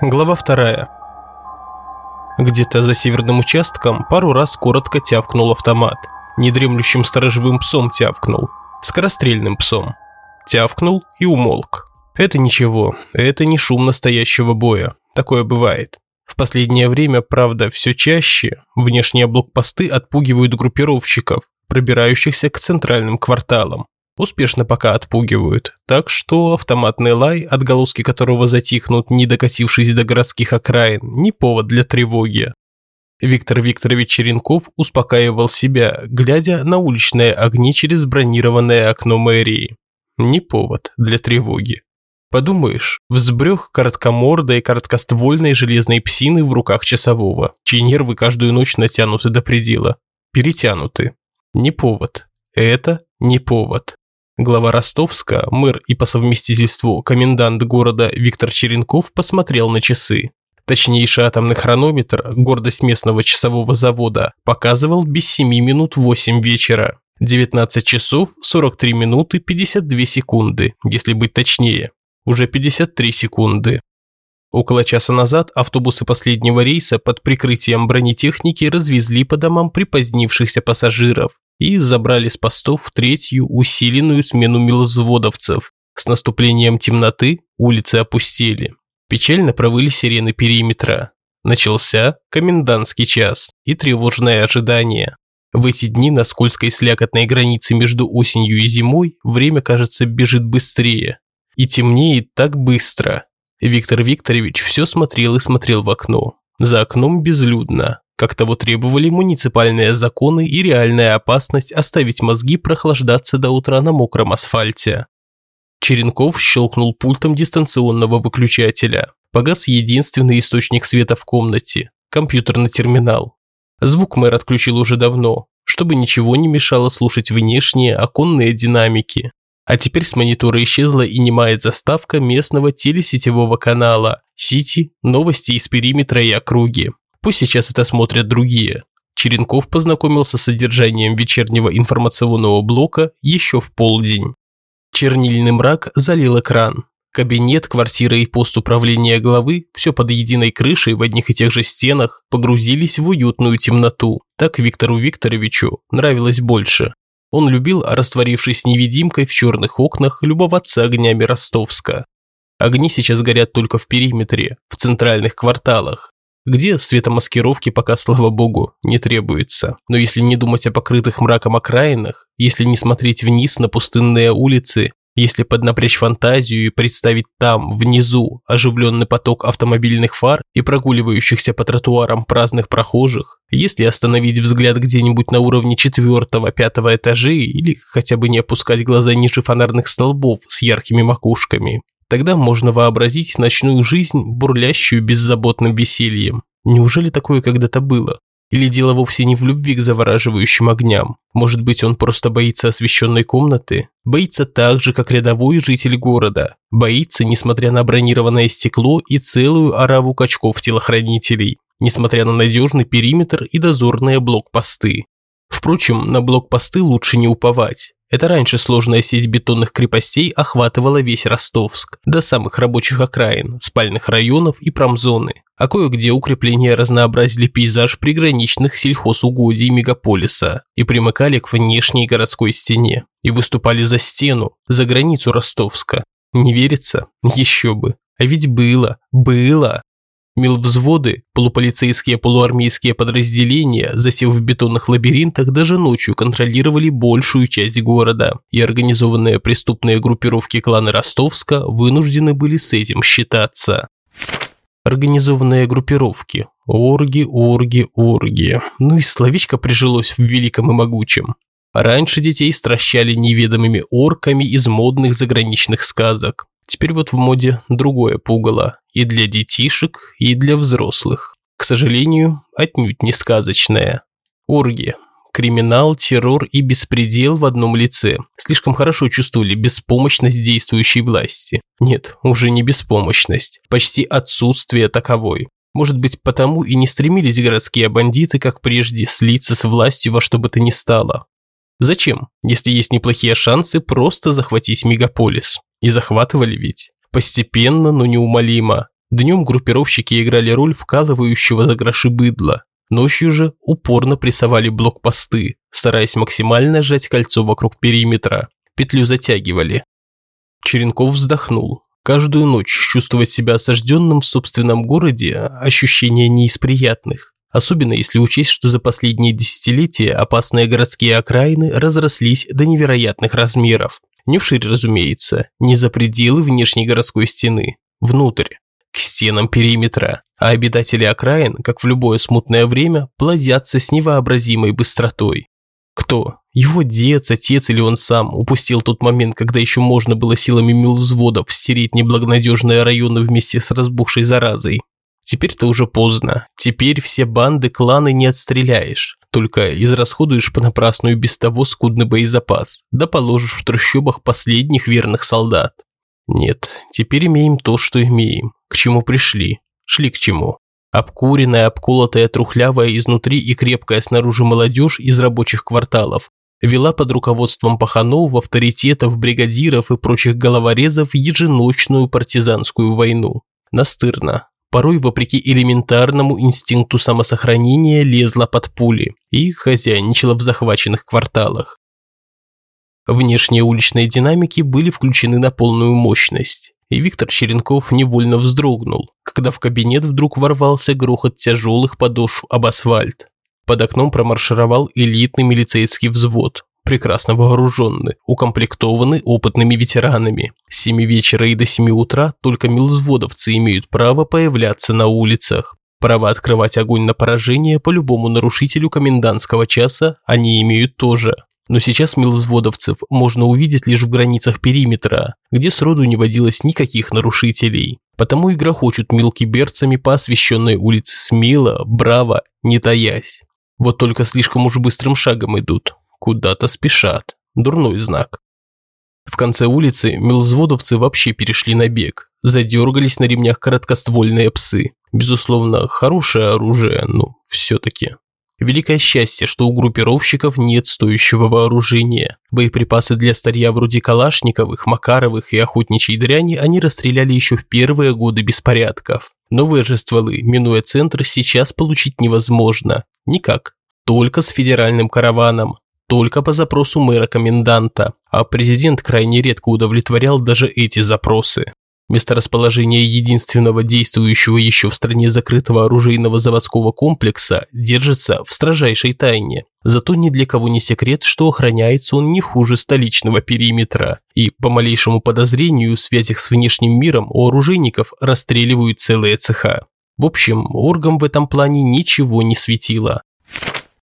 Глава вторая. Где-то за северным участком пару раз коротко тявкнул автомат. Недремлющим сторожевым псом тявкнул. Скорострельным псом. Тявкнул и умолк. Это ничего, это не шум настоящего боя. Такое бывает. В последнее время, правда, все чаще внешние блокпосты отпугивают группировщиков, пробирающихся к центральным кварталам. Успешно пока отпугивают, так что автоматный лай, отголоски которого затихнут, не докатившись до городских окраин, не повод для тревоги. Виктор Викторович Черенков успокаивал себя, глядя на уличные огни через бронированное окно мэрии. Не повод для тревоги. Подумаешь, взбрех короткомордой короткоствольной железной псины в руках часового, чьи нервы каждую ночь натянуты до предела. Перетянуты. Не повод. Это не повод. Глава Ростовска, мэр и по совместительству комендант города Виктор Черенков посмотрел на часы. Точнейший атомный хронометр, гордость местного часового завода, показывал без 7 минут 8 вечера. 19 часов 43 минуты 52 секунды, если быть точнее. Уже 53 секунды. Около часа назад автобусы последнего рейса под прикрытием бронетехники развезли по домам припозднившихся пассажиров и забрали с постов третью усиленную смену миловзводовцев. С наступлением темноты улицы опустели. Печально провыли сирены периметра. Начался комендантский час и тревожное ожидание. В эти дни на скользкой слякотной границе между осенью и зимой время, кажется, бежит быстрее. И темнеет так быстро. Виктор Викторович все смотрел и смотрел в окно. За окном безлюдно как того требовали муниципальные законы и реальная опасность оставить мозги прохлаждаться до утра на мокром асфальте. Черенков щелкнул пультом дистанционного выключателя. Погас единственный источник света в комнате – компьютерный терминал. Звук мэр отключил уже давно, чтобы ничего не мешало слушать внешние оконные динамики. А теперь с монитора исчезла и немая заставка местного телесетевого канала «Сити. Новости из периметра и округи». Пусть сейчас это смотрят другие. Черенков познакомился с содержанием вечернего информационного блока еще в полдень. Чернильный мрак залил экран. Кабинет, квартира и пост управления главы, все под единой крышей в одних и тех же стенах, погрузились в уютную темноту. Так Виктору Викторовичу нравилось больше. Он любил, растворившись невидимкой в черных окнах, любоваться огнями Ростовска. Огни сейчас горят только в периметре, в центральных кварталах где светомаскировки пока, слава богу, не требуется. Но если не думать о покрытых мраком окраинах, если не смотреть вниз на пустынные улицы, если поднапрячь фантазию и представить там, внизу, оживленный поток автомобильных фар и прогуливающихся по тротуарам праздных прохожих, если остановить взгляд где-нибудь на уровне четвертого-пятого этажей или хотя бы не опускать глаза ниже фонарных столбов с яркими макушками, Тогда можно вообразить ночную жизнь, бурлящую беззаботным весельем. Неужели такое когда-то было? Или дело вовсе не в любви к завораживающим огням? Может быть, он просто боится освещенной комнаты? Боится так же, как рядовой житель города. Боится, несмотря на бронированное стекло и целую ораву качков-телохранителей. Несмотря на надежный периметр и дозорные блокпосты. Впрочем, на блокпосты лучше не уповать. Это раньше сложная сеть бетонных крепостей охватывала весь Ростовск, до самых рабочих окраин, спальных районов и промзоны. А кое-где укрепления разнообразили пейзаж приграничных сельхозугодий мегаполиса и примыкали к внешней городской стене и выступали за стену, за границу Ростовска. Не верится? Еще бы. А ведь было, было. Милвзводы, полуполицейские полуармейские подразделения, засев в бетонных лабиринтах, даже ночью контролировали большую часть города, и организованные преступные группировки клана Ростовска вынуждены были с этим считаться. Организованные группировки. Орги, орги, орги. Ну и словечко прижилось в великом и могучем. Раньше детей стращали неведомыми орками из модных заграничных сказок. Теперь вот в моде другое пугало. И для детишек, и для взрослых. К сожалению, отнюдь не сказочное. Оргия. Криминал, террор и беспредел в одном лице. Слишком хорошо чувствовали беспомощность действующей власти. Нет, уже не беспомощность. Почти отсутствие таковой. Может быть, потому и не стремились городские бандиты, как прежде, слиться с властью во что бы то ни стало. Зачем, если есть неплохие шансы просто захватить мегаполис? И захватывали ведь. Постепенно, но неумолимо. Днем группировщики играли роль вкалывающего за гроши быдла. Ночью же упорно прессовали блокпосты, стараясь максимально сжать кольцо вокруг периметра. Петлю затягивали. Черенков вздохнул. Каждую ночь чувствовать себя осажденным в собственном городе – ощущение не из приятных. Особенно если учесть, что за последние десятилетия опасные городские окраины разрослись до невероятных размеров. Не вширь, разумеется, не за пределы внешней городской стены, внутрь, к стенам периметра. А обитатели окраин, как в любое смутное время, плодятся с невообразимой быстротой. Кто? Его дед, отец или он сам упустил тот момент, когда еще можно было силами милвзводов стереть неблагонадежные районы вместе с разбухшей заразой. Теперь-то уже поздно. Теперь все банды, кланы не отстреляешь. Только израсходуешь понапрасну и без того скудный боезапас. Да положишь в трущобах последних верных солдат. Нет, теперь имеем то, что имеем. К чему пришли? Шли к чему? Обкуренная, обколотая, трухлявая изнутри и крепкая снаружи молодежь из рабочих кварталов вела под руководством паханов, авторитетов, бригадиров и прочих головорезов еженочную партизанскую войну. Настырно, порой вопреки элементарному инстинкту самосохранения лезла под пули и хозяйничала в захваченных кварталах. Внешние уличные динамики были включены на полную мощность, и Виктор Черенков невольно вздрогнул, когда в кабинет вдруг ворвался грохот тяжелых подошв об асфальт. Под окном промаршировал элитный милицейский взвод, прекрасно вооруженный, укомплектованы опытными ветеранами. С 7 вечера и до 7 утра только милзводовцы имеют право появляться на улицах. Право открывать огонь на поражение по любому нарушителю комендантского часа они имеют тоже. Но сейчас милзводовцев можно увидеть лишь в границах периметра, где сроду не водилось никаких нарушителей. Потому и грохочут мелкиберцами по освещенной улице смело, браво, не таясь. Вот только слишком уж быстрым шагом идут, Куда-то спешат. Дурной знак. В конце улицы мелзводовцы вообще перешли на бег. Задергались на ремнях короткоствольные псы. Безусловно, хорошее оружие, но все-таки. Великое счастье, что у группировщиков нет стоящего вооружения. Боеприпасы для старья вроде Калашниковых, Макаровых и охотничьей дряни они расстреляли еще в первые годы беспорядков. Новые же стволы, минуя центр, сейчас получить невозможно. Никак. Только с федеральным караваном только по запросу мэра-коменданта, а президент крайне редко удовлетворял даже эти запросы. Месторасположение единственного действующего еще в стране закрытого оружейного заводского комплекса держится в строжайшей тайне. Зато ни для кого не секрет, что охраняется он не хуже столичного периметра. И по малейшему подозрению в связях с внешним миром у оружейников расстреливают целые цеха. В общем, оргам в этом плане ничего не светило.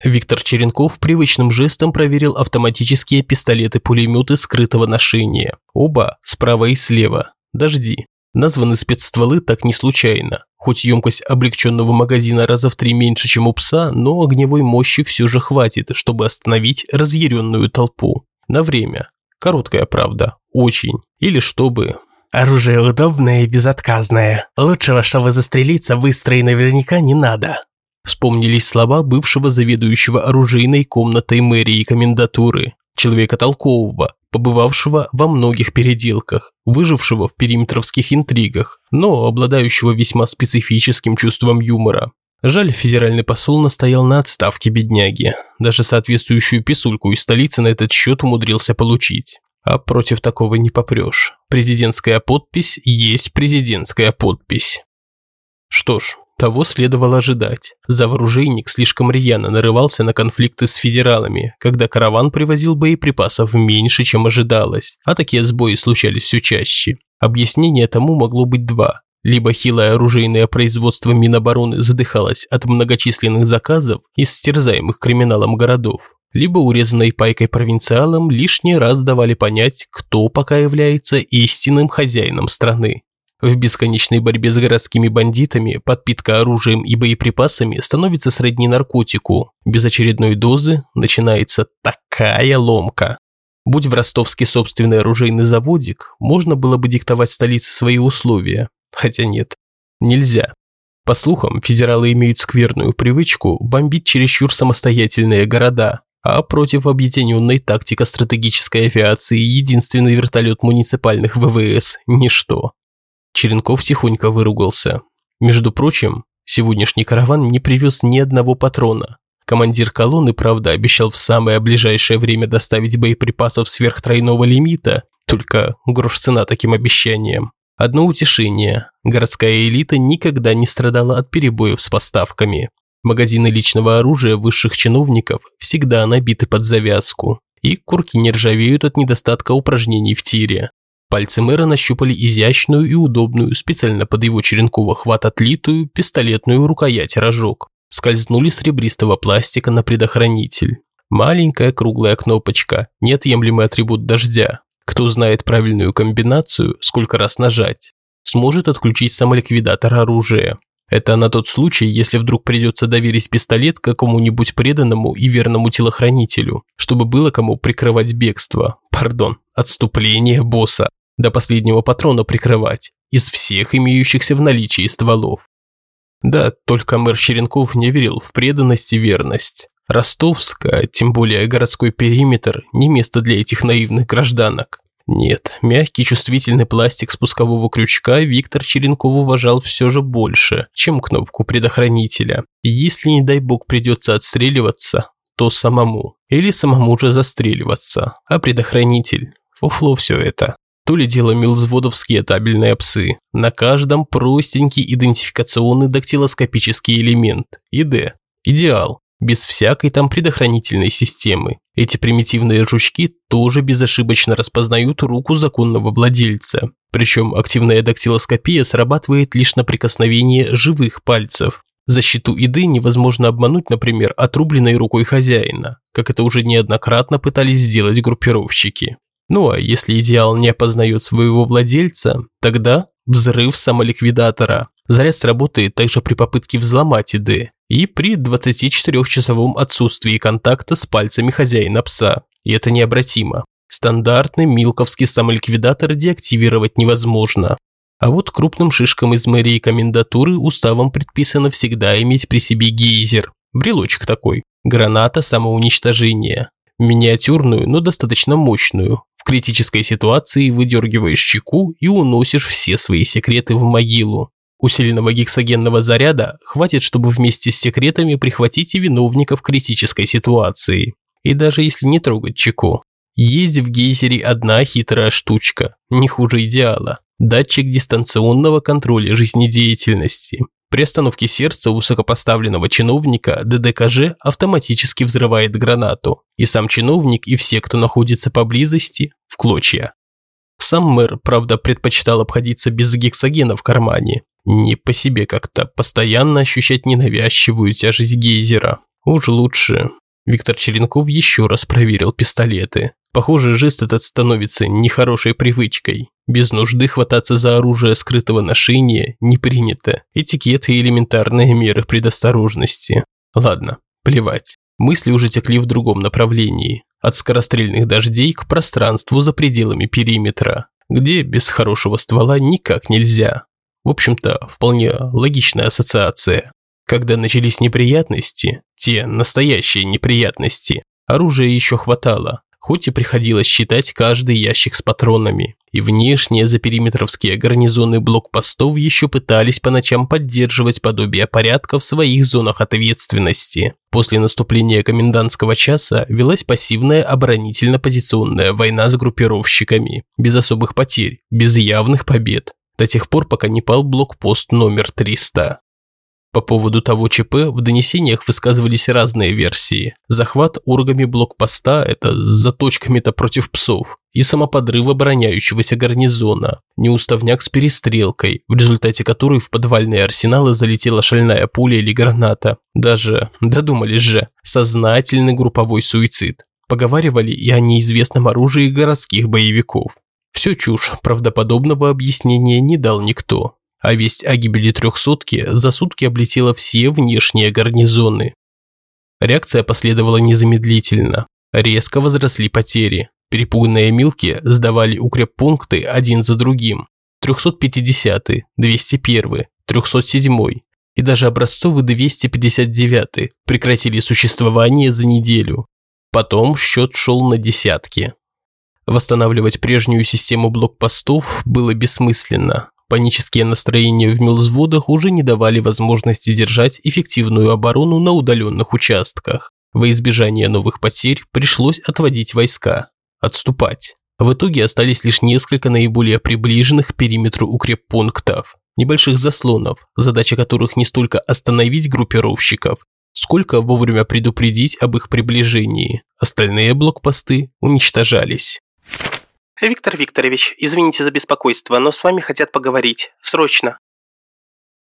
Виктор Черенков привычным жестом проверил автоматические пистолеты-пулеметы скрытого ношения. Оба справа и слева. Дожди. Названы спецстволы так не случайно. Хоть емкость облегченного магазина раза в три меньше, чем у пса, но огневой мощи все же хватит, чтобы остановить разъяренную толпу. На время. Короткая правда. Очень. Или чтобы... Оружие удобное и безотказное. Лучшего, чтобы застрелиться быстро и наверняка не надо. Вспомнились слова бывшего заведующего оружейной комнатой мэрии комендатуры, человека толкового, побывавшего во многих переделках, выжившего в периметровских интригах, но обладающего весьма специфическим чувством юмора. Жаль, федеральный посол настоял на отставке бедняги. Даже соответствующую писульку из столицы на этот счет умудрился получить. А против такого не попрешь. Президентская подпись есть президентская подпись. Что ж, того следовало ожидать. Завооружейник слишком рьяно нарывался на конфликты с федералами, когда караван привозил боеприпасов меньше, чем ожидалось, а такие сбои случались все чаще. Объяснение тому могло быть два. Либо хилое оружейное производство Минобороны задыхалось от многочисленных заказов из стерзаемых криминалом городов, либо урезанной пайкой провинциалам лишний раз давали понять, кто пока является истинным хозяином страны. В бесконечной борьбе с городскими бандитами подпитка оружием и боеприпасами становится сродни наркотику. Без очередной дозы начинается такая ломка. Будь в ростовске собственный оружейный заводик, можно было бы диктовать столице свои условия. Хотя нет, нельзя. По слухам, федералы имеют скверную привычку бомбить чересчур самостоятельные города, а против объединенной тактико-стратегической авиации единственный вертолет муниципальных ВВС – ничто. Черенков тихонько выругался. Между прочим, сегодняшний караван не привез ни одного патрона. Командир колонны, правда, обещал в самое ближайшее время доставить боеприпасов сверх тройного лимита, только грош цена таким обещаниям. Одно утешение – городская элита никогда не страдала от перебоев с поставками. Магазины личного оружия высших чиновников всегда набиты под завязку, и курки не ржавеют от недостатка упражнений в тире. Пальцы мэра нащупали изящную и удобную, специально под его черенковый хват отлитую, пистолетную рукоять-рожок. Скользнули с ребристого пластика на предохранитель. Маленькая круглая кнопочка, неотъемлемый атрибут дождя. Кто знает правильную комбинацию, сколько раз нажать, сможет отключить самоликвидатор оружия. Это на тот случай, если вдруг придется доверить пистолет какому-нибудь преданному и верному телохранителю, чтобы было кому прикрывать бегство, пардон, отступление босса, до последнего патрона прикрывать, из всех имеющихся в наличии стволов. Да, только мэр Черенков не верил в преданность и верность. Ростовск, а тем более городской периметр, не место для этих наивных гражданок. Нет, мягкий чувствительный пластик спускового крючка Виктор Черенков уважал все же больше, чем кнопку предохранителя. если, не дай бог, придется отстреливаться, то самому. Или самому же застреливаться. А предохранитель? Фуфло все это. То ли дело милзводовские табельные псы. На каждом простенький идентификационный дактилоскопический элемент. ИД. Идеал без всякой там предохранительной системы. Эти примитивные жучки тоже безошибочно распознают руку законного владельца. Причем активная дактилоскопия срабатывает лишь на прикосновение живых пальцев. Защиту ИДы невозможно обмануть, например, отрубленной рукой хозяина, как это уже неоднократно пытались сделать группировщики. Ну а если идеал не опознает своего владельца, тогда взрыв самоликвидатора. Заряд сработает также при попытке взломать ИД и при 24-часовом отсутствии контакта с пальцами хозяина пса. И это необратимо. Стандартный милковский самоликвидатор деактивировать невозможно. А вот крупным шишкам из мэрии комендатуры уставом предписано всегда иметь при себе гейзер. Брелочек такой. Граната самоуничтожения. Миниатюрную, но достаточно мощную. В критической ситуации выдергиваешь чеку и уносишь все свои секреты в могилу. Усиленного гексогенного заряда хватит, чтобы вместе с секретами прихватить и виновников критической ситуации. И даже если не трогать чеку. Есть в гейзере одна хитрая штучка, не хуже идеала. Датчик дистанционного контроля жизнедеятельности. При остановке сердца высокопоставленного чиновника ДДКЖ автоматически взрывает гранату, и сам чиновник и все, кто находится поблизости, в клочья. Сам мэр, правда, предпочитал обходиться без гексогена в кармане, не по себе как-то постоянно ощущать ненавязчивую тяжесть гейзера. Уж лучше. Виктор Черенков еще раз проверил пистолеты. Похоже, жест этот становится нехорошей привычкой. Без нужды хвататься за оружие скрытого ношения не принято. Этикет и элементарные меры предосторожности. Ладно, плевать. Мысли уже текли в другом направлении. От скорострельных дождей к пространству за пределами периметра, где без хорошего ствола никак нельзя. В общем-то, вполне логичная ассоциация. Когда начались неприятности, те настоящие неприятности, оружия еще хватало, хоть и приходилось считать каждый ящик с патронами. И внешние запериметровские гарнизоны блокпостов еще пытались по ночам поддерживать подобие порядка в своих зонах ответственности. После наступления комендантского часа велась пассивная оборонительно-позиционная война с группировщиками, без особых потерь, без явных побед до тех пор, пока не пал блокпост номер 300. По поводу того ЧП в донесениях высказывались разные версии. Захват оргами блокпоста – это с заточками-то против псов, и самоподрыв обороняющегося гарнизона, неуставняк с перестрелкой, в результате которой в подвальные арсеналы залетела шальная пуля или граната. Даже, додумались же, сознательный групповой суицид. Поговаривали и о неизвестном оружии городских боевиков. Все чушь, правдоподобного объяснения не дал никто. А весть о гибели трехсотки за сутки облетела все внешние гарнизоны. Реакция последовала незамедлительно. Резко возросли потери. Перепуганные Милки сдавали укреппункты один за другим. 350, 201, 307 и даже образцовый 259 прекратили существование за неделю. Потом счет шел на десятки. Восстанавливать прежнюю систему блокпостов было бессмысленно. Панические настроения в мелзводах уже не давали возможности держать эффективную оборону на удаленных участках. Во избежание новых потерь пришлось отводить войска, отступать. В итоге остались лишь несколько наиболее приближенных к периметру укреппунктов, небольших заслонов, задача которых не столько остановить группировщиков, сколько вовремя предупредить об их приближении. Остальные блокпосты уничтожались. «Виктор Викторович, извините за беспокойство, но с вами хотят поговорить. Срочно».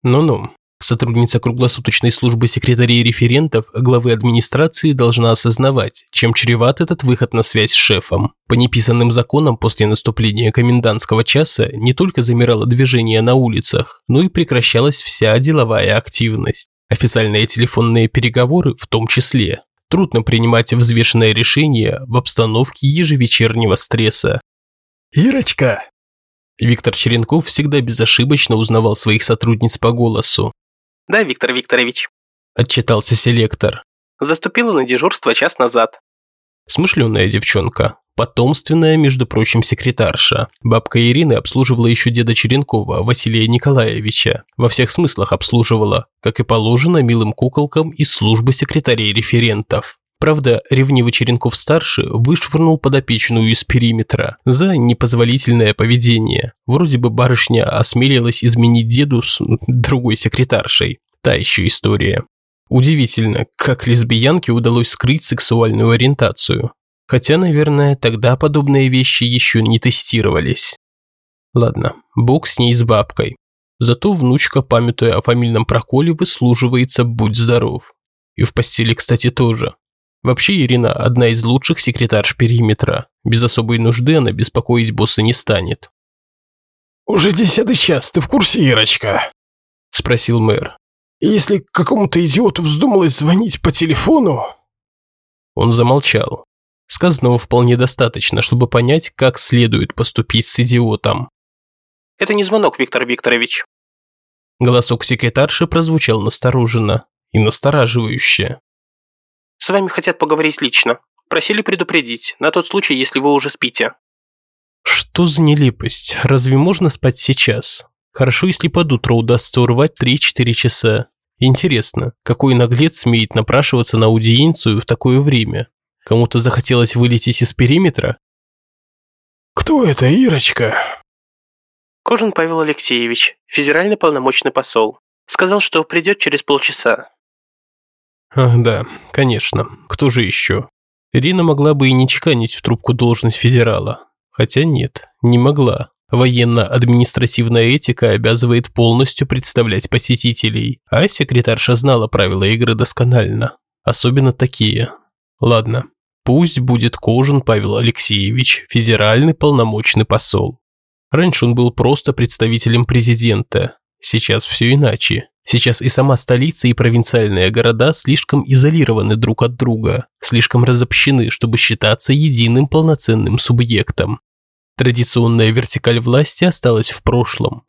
Ну-ну. Сотрудница круглосуточной службы секретарей референтов главы администрации должна осознавать, чем чреват этот выход на связь с шефом. По неписанным законам после наступления комендантского часа не только замирало движение на улицах, но и прекращалась вся деловая активность. Официальные телефонные переговоры в том числе. Трудно принимать взвешенное решение в обстановке ежевечернего стресса. «Ирочка!» Виктор Черенков всегда безошибочно узнавал своих сотрудниц по голосу. «Да, Виктор Викторович», – отчитался селектор. «Заступила на дежурство час назад». Смышленая девчонка, потомственная, между прочим, секретарша. Бабка Ирины обслуживала еще деда Черенкова, Василия Николаевича. Во всех смыслах обслуживала, как и положено милым куколкам из службы секретарей-референтов. Правда, ревнивый Черенков-старший вышвырнул подопечную из периметра за непозволительное поведение. Вроде бы барышня осмелилась изменить деду с другой секретаршей. Та еще история. Удивительно, как лесбиянке удалось скрыть сексуальную ориентацию. Хотя, наверное, тогда подобные вещи еще не тестировались. Ладно, бог с ней с бабкой. Зато внучка, памятуя о фамильном проколе, выслуживается «Будь здоров». И в постели, кстати, тоже. Вообще Ирина одна из лучших секретарш периметра. Без особой нужды она беспокоить босса не станет. «Уже десятый час, ты в курсе, Ирочка?» – спросил мэр. «Если какому-то идиоту вздумалось звонить по телефону...» Он замолчал. Сказанного вполне достаточно, чтобы понять, как следует поступить с идиотом. «Это не звонок, Виктор Викторович». Голосок секретарши прозвучал настороженно и настораживающе. С вами хотят поговорить лично. Просили предупредить, на тот случай, если вы уже спите». «Что за нелепость? Разве можно спать сейчас? Хорошо, если под утро удастся урвать 3-4 часа. Интересно, какой наглец смеет напрашиваться на аудиенцию в такое время? Кому-то захотелось вылететь из периметра?» «Кто это, Ирочка?» Кожин Павел Алексеевич, федеральный полномочный посол. Сказал, что придет через полчаса. Ах, да, конечно. Кто же еще? Ирина могла бы и не чеканить в трубку должность федерала. Хотя нет, не могла. Военно-административная этика обязывает полностью представлять посетителей, а секретарша знала правила игры досконально. Особенно такие. Ладно, пусть будет Кожин Павел Алексеевич, федеральный полномочный посол. Раньше он был просто представителем президента, сейчас все иначе. Сейчас и сама столица, и провинциальные города слишком изолированы друг от друга, слишком разобщены, чтобы считаться единым полноценным субъектом. Традиционная вертикаль власти осталась в прошлом.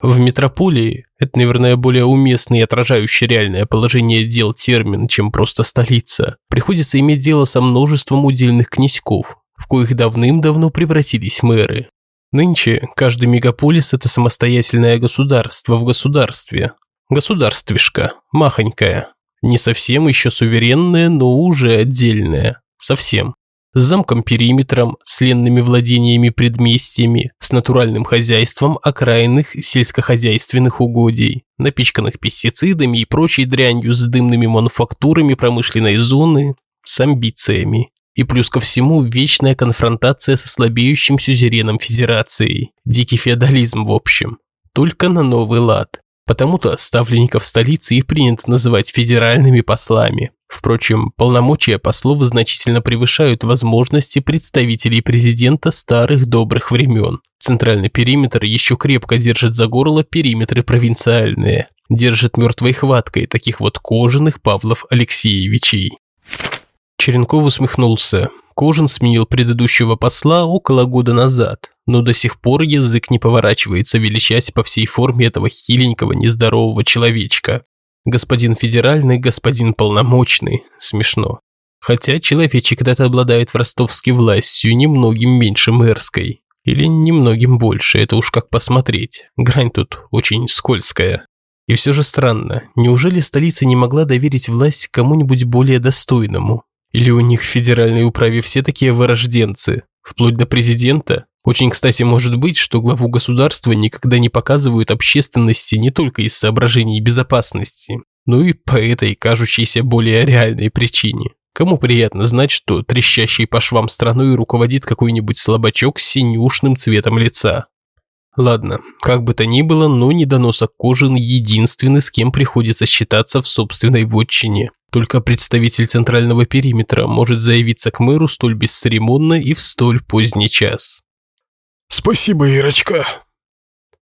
В метрополии это, наверное, более уместный и отражающий реальное положение дел термин, чем просто столица. Приходится иметь дело со множеством удельных князьков, в коих давным-давно превратились мэры. Нынче каждый мегаполис – это самостоятельное государство в государстве, Государствишка, махонькая. Не совсем еще суверенная, но уже отдельная. Совсем. С замком-периметром, с ленными владениями предместьями, с натуральным хозяйством окраинных сельскохозяйственных угодий, напичканных пестицидами и прочей дрянью с дымными мануфактурами промышленной зоны, с амбициями. И плюс ко всему вечная конфронтация со слабеющим сюзереном Федерацией. Дикий феодализм в общем. Только на новый лад. Потому-то ставленников столицы и принято называть федеральными послами. Впрочем, полномочия послов значительно превышают возможности представителей президента старых добрых времен. Центральный периметр еще крепко держит за горло периметры провинциальные. Держит мертвой хваткой таких вот кожаных Павлов Алексеевичей. Черенков усмехнулся. Кожин сменил предыдущего посла около года назад, но до сих пор язык не поворачивается величать по всей форме этого хиленького нездорового человечка. Господин федеральный, господин полномочный. Смешно. Хотя человечек этот обладает в ростовске властью немногим меньше мэрской. Или немногим больше, это уж как посмотреть. Грань тут очень скользкая. И все же странно, неужели столица не могла доверить власть кому-нибудь более достойному? Или у них в федеральной управе все такие вырожденцы, вплоть до президента? Очень, кстати, может быть, что главу государства никогда не показывают общественности не только из соображений безопасности, но и по этой кажущейся более реальной причине. Кому приятно знать, что трещащий по швам страной руководит какой-нибудь слабачок с синюшным цветом лица? Ладно, как бы то ни было, но недоносок Кожин единственный, с кем приходится считаться в собственной вотчине. Только представитель центрального периметра может заявиться к мэру столь бесцеремонно и в столь поздний час. «Спасибо, Ирочка!»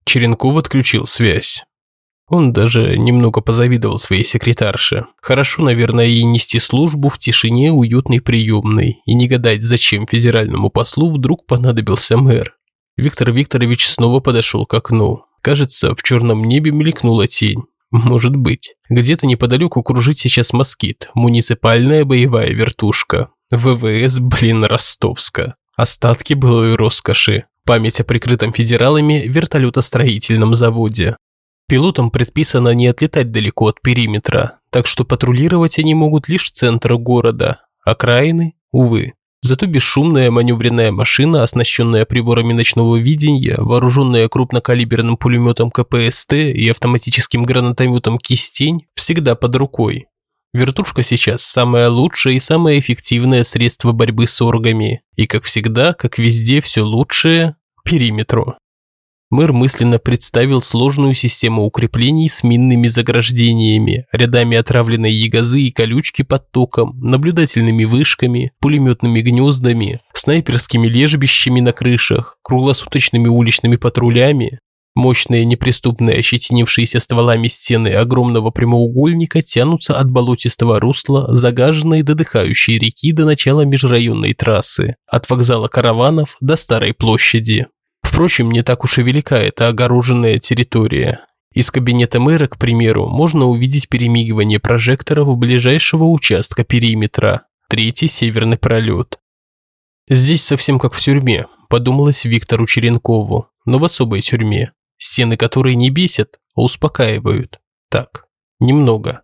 Черенков отключил связь. Он даже немного позавидовал своей секретарше. Хорошо, наверное, ей нести службу в тишине уютной приемной и не гадать, зачем федеральному послу вдруг понадобился мэр. Виктор Викторович снова подошел к окну. Кажется, в черном небе мелькнула тень. Может быть. Где-то неподалеку кружит сейчас москит, муниципальная боевая вертушка. ВВС, блин, Ростовска. Остатки былой роскоши. Память о прикрытом федералами вертолетостроительном заводе. Пилотам предписано не отлетать далеко от периметра, так что патрулировать они могут лишь центр города. Окраины, увы. Зато бесшумная маневренная машина, оснащенная приборами ночного видения, вооруженная крупнокалиберным пулеметом КПСТ и автоматическим гранатометом «Кистень», всегда под рукой. Вертушка сейчас самое лучшее и самое эффективное средство борьбы с оргами. И как всегда, как везде, все лучшее – периметру. Мэр мысленно представил сложную систему укреплений с минными заграждениями, рядами отравленной ягозы и колючки под током, наблюдательными вышками, пулеметными гнездами, снайперскими лежбищами на крышах, круглосуточными уличными патрулями. Мощные неприступные ощетинившиеся стволами стены огромного прямоугольника тянутся от болотистого русла, загаженной до дыхающей реки до начала межрайонной трассы, от вокзала караванов до Старой площади. Впрочем, не так уж и велика эта огороженная территория. Из кабинета мэра, к примеру, можно увидеть перемигивание прожекторов ближайшего участка периметра, третий северный пролет. Здесь совсем как в тюрьме, подумалось Виктору Черенкову, но в особой тюрьме, стены которой не бесят, а успокаивают. Так, немного.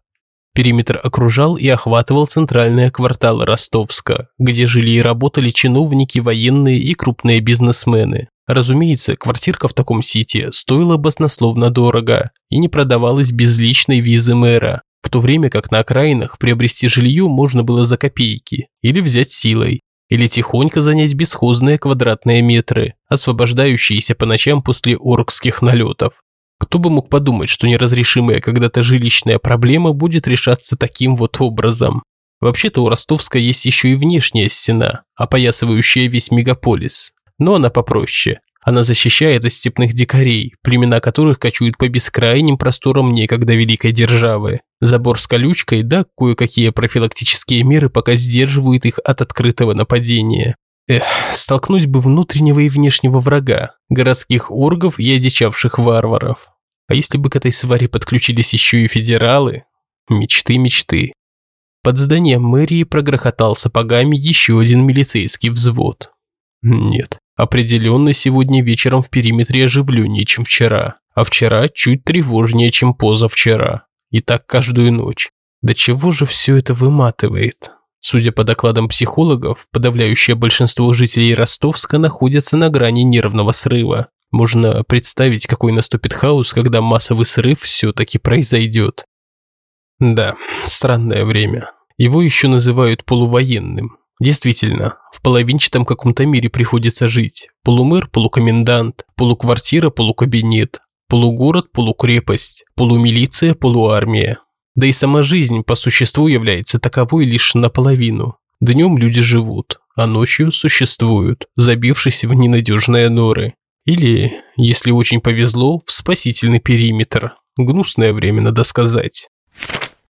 Периметр окружал и охватывал центральные кварталы Ростовска, где жили и работали чиновники, военные и крупные бизнесмены. Разумеется, квартирка в таком сити стоила баснословно дорого и не продавалась без личной визы мэра, в то время как на окраинах приобрести жилье можно было за копейки или взять силой, или тихонько занять бесхозные квадратные метры, освобождающиеся по ночам после оркских налетов. Кто бы мог подумать, что неразрешимая когда-то жилищная проблема будет решаться таким вот образом. Вообще-то у Ростовска есть еще и внешняя стена, опоясывающая весь мегаполис, но она попроще. Она защищает от степных дикарей, племена которых кочуют по бескрайним просторам некогда великой державы. Забор с колючкой, да кое-какие профилактические меры пока сдерживают их от открытого нападения. Эх, столкнуть бы внутреннего и внешнего врага, городских оргов и одичавших варваров. А если бы к этой сваре подключились еще и федералы? Мечты, мечты. Под зданием мэрии прогрохотал сапогами еще один милицейский взвод. Нет, Определенно сегодня вечером в периметре оживленнее, чем вчера, а вчера чуть тревожнее, чем позавчера. И так каждую ночь. До чего же все это выматывает? Судя по докладам психологов, подавляющее большинство жителей Ростовска находятся на грани нервного срыва. Можно представить, какой наступит хаос, когда массовый срыв все-таки произойдет. Да, странное время. Его еще называют полувоенным. Действительно, в половинчатом каком-то мире приходится жить. Полумэр, полукомендант, полуквартира, полукабинет, полугород, полукрепость, полумилиция, полуармия. Да и сама жизнь по существу является таковой лишь наполовину. Днем люди живут, а ночью существуют, забившись в ненадежные норы. Или, если очень повезло, в спасительный периметр. Гнусное время, надо сказать.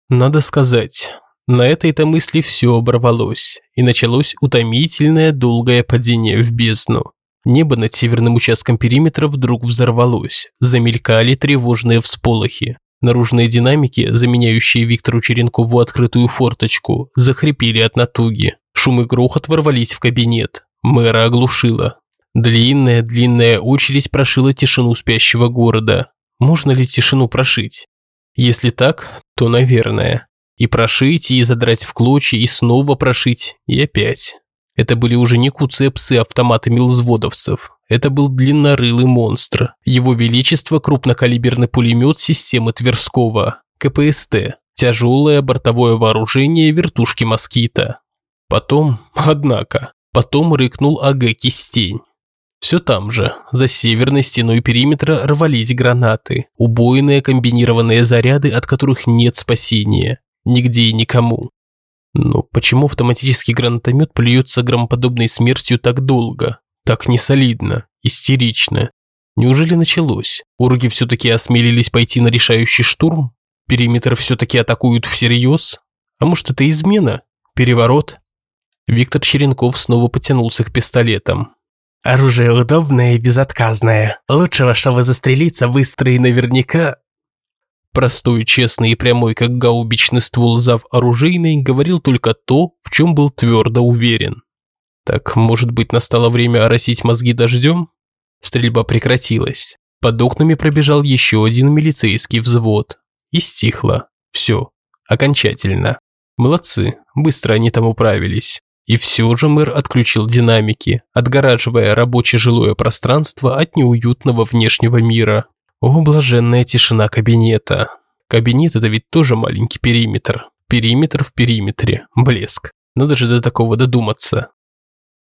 Надо сказать, на этой-то мысли все оборвалось, и началось утомительное долгое падение в бездну. Небо над северным участком периметра вдруг взорвалось, замелькали тревожные всполохи. Наружные динамики, заменяющие Виктору Черенкову открытую форточку, захрипели от натуги. Шум и грохот ворвались в кабинет. Мэра оглушило. Длинная-длинная очередь прошила тишину спящего города. Можно ли тишину прошить? Если так, то наверное. И прошить, и задрать в клочья, и снова прошить, и опять. Это были уже не куцые псы-автоматы милзводовцев. Это был длиннорылый монстр. Его величество – крупнокалиберный пулемет системы Тверского, КПСТ, тяжелое бортовое вооружение вертушки «Москита». Потом, однако, потом рыкнул АГ «Кистень». Все там же, за северной стеной периметра рвались гранаты, убойные комбинированные заряды, от которых нет спасения. Нигде и никому. Но почему автоматический гранатомет плюется громоподобной смертью так долго? Так несолидно, истерично. Неужели началось? Урги все-таки осмелились пойти на решающий штурм? Периметр все-таки атакуют всерьез? А может это измена? Переворот? Виктор Черенков снова потянулся к пистолетам. Оружие удобное и безотказное. Лучшего, чтобы застрелиться быстро и наверняка... Простой, честный и прямой, как гаубичный ствол зав оружейный, говорил только то, в чем был твердо уверен. Так, может быть, настало время оросить мозги дождем? Стрельба прекратилась. Под окнами пробежал еще один милицейский взвод. И стихло. Все. Окончательно. Молодцы, быстро они там управились. И все же мэр отключил динамики, отгораживая рабочее жилое пространство от неуютного внешнего мира. О, блаженная тишина кабинета. Кабинет – это ведь тоже маленький периметр. Периметр в периметре. Блеск. Надо же до такого додуматься.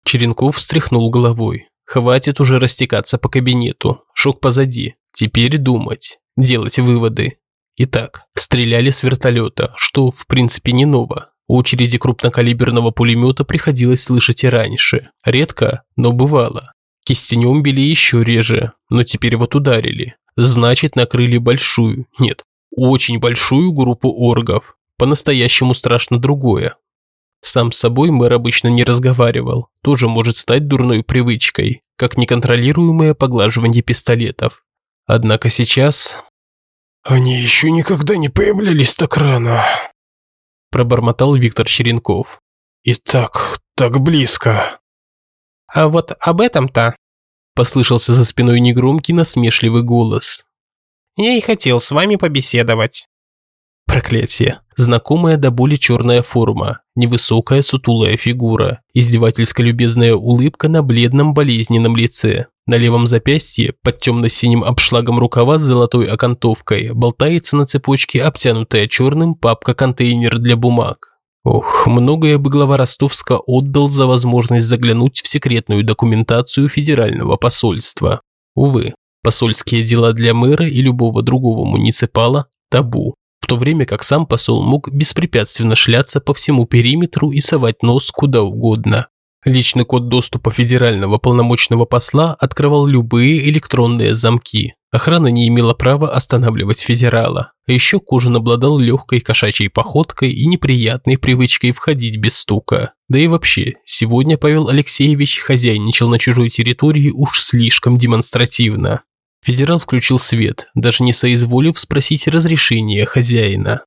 Черенков встряхнул головой. Хватит уже растекаться по кабинету. Шок позади. Теперь думать. Делать выводы. Итак, стреляли с вертолета, что в принципе не ново. Очереди крупнокалиберного пулемета приходилось слышать и раньше. Редко, но бывало. Кистенем били еще реже, но теперь вот ударили. Значит, накрыли большую, нет, очень большую группу оргов. По-настоящему страшно другое. Сам с собой мэр обычно не разговаривал, тоже может стать дурной привычкой, как неконтролируемое поглаживание пистолетов. Однако сейчас... «Они еще никогда не появлялись так рано», пробормотал Виктор Черенков. «И так, так близко». «А вот об этом-то...» Послышался за спиной негромкий насмешливый голос. «Я и хотел с вами побеседовать». Проклятие. Знакомая до боли черная форма, невысокая сутулая фигура, издевательско любезная улыбка на бледном болезненном лице. На левом запястье, под темно-синим обшлагом рукава с золотой окантовкой, болтается на цепочке обтянутая черным папка-контейнер для бумаг. Ох, многое бы глава Ростовска отдал за возможность заглянуть в секретную документацию федерального посольства. Увы, посольские дела для мэра и любого другого муниципала – табу в то время как сам посол мог беспрепятственно шляться по всему периметру и совать нос куда угодно. Личный код доступа федерального полномочного посла открывал любые электронные замки. Охрана не имела права останавливать федерала. А еще Кожин обладал легкой кошачьей походкой и неприятной привычкой входить без стука. Да и вообще, сегодня Павел Алексеевич хозяйничал на чужой территории уж слишком демонстративно. Федерал включил свет, даже не соизволив спросить разрешения хозяина.